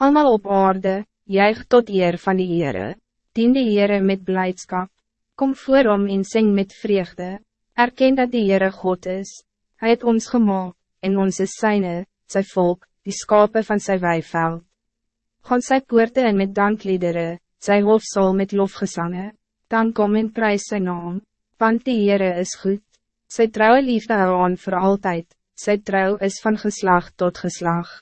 Allemaal op aarde, juig tot eer van die Heere, dien die Heere met blijdschap, kom voor om en sing met vreugde, erken dat die Heere God is, Hij het ons gemaakt, en ons is syne, sy volk, die skape van sy weiveld. Gaan sy poorte in met dankliedere, sy hofsal met lofgesange, dan kom en prijs sy naam, want die Heere is goed, sy trouwe liefde hou aan voor altijd, sy trouw is van geslag tot geslag.